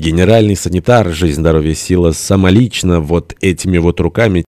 Генеральный санитар, жизнь, здоровье, сила, самолично вот этими вот руками